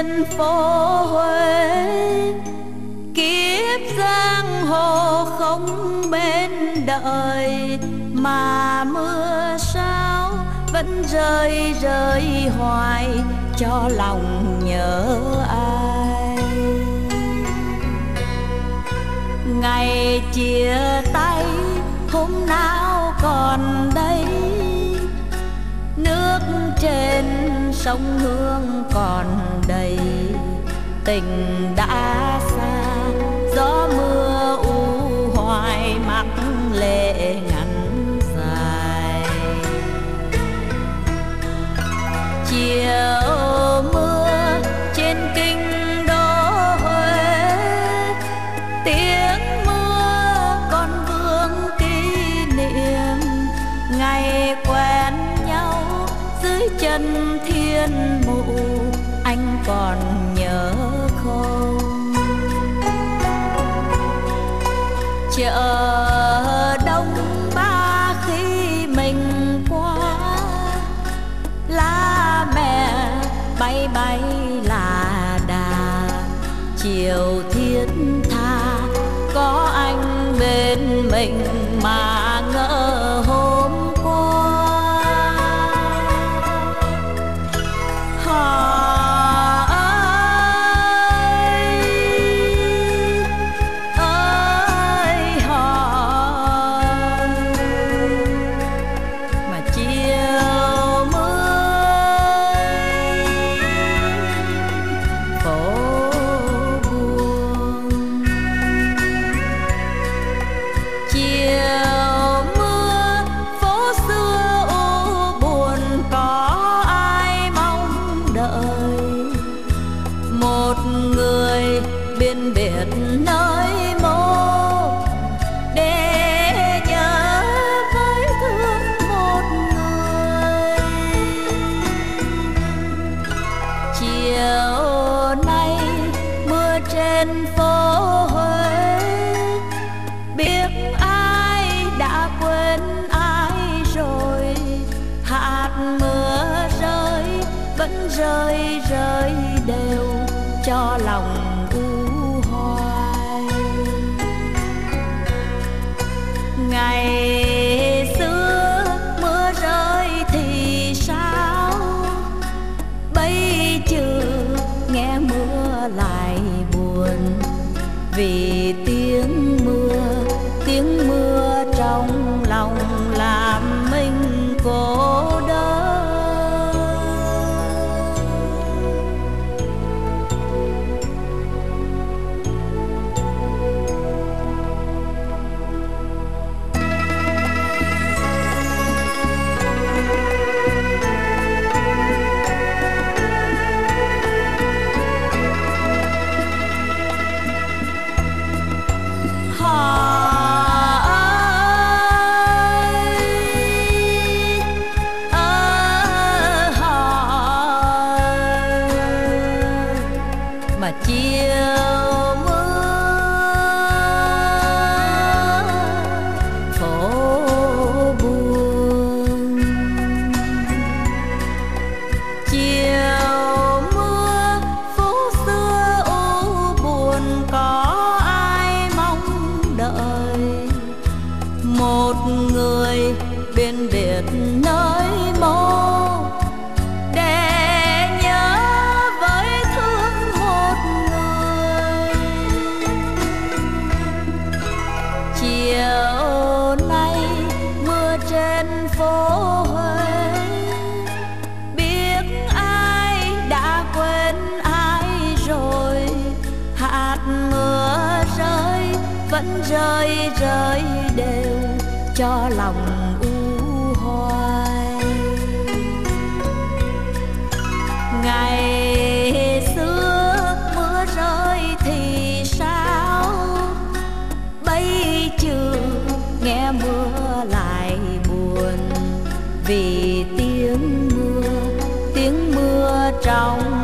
trên phố Huế. Kiếp giang hồ không bên đợi, mà mưa sao vẫn rơi rơi hoài cho lòng nhớ ai. Ngày chia tay, hôm nào còn đây? Nước trên sông hương còn đầy. Tình đã xa, gió mưa u hoài, mắt lệ ngắn dài. Chiều chân thiên mụ, anh còn nhớ không? Chợ đông ba khi mình qua, lá mẹ bay bay là đà. Chiều thiết tha, có anh bên mình mà. Rơi rơi đều cho lòng u hoài. Ngày xưa mưa rơi thì sao? Bây giờ nghe mưa lại buồn vì tiếng trên phố Huế. Biết ai đã quên ai rồi, hạt mưa rơi, vẫn rơi rơi đều cho lòng u hoài. Ngày trong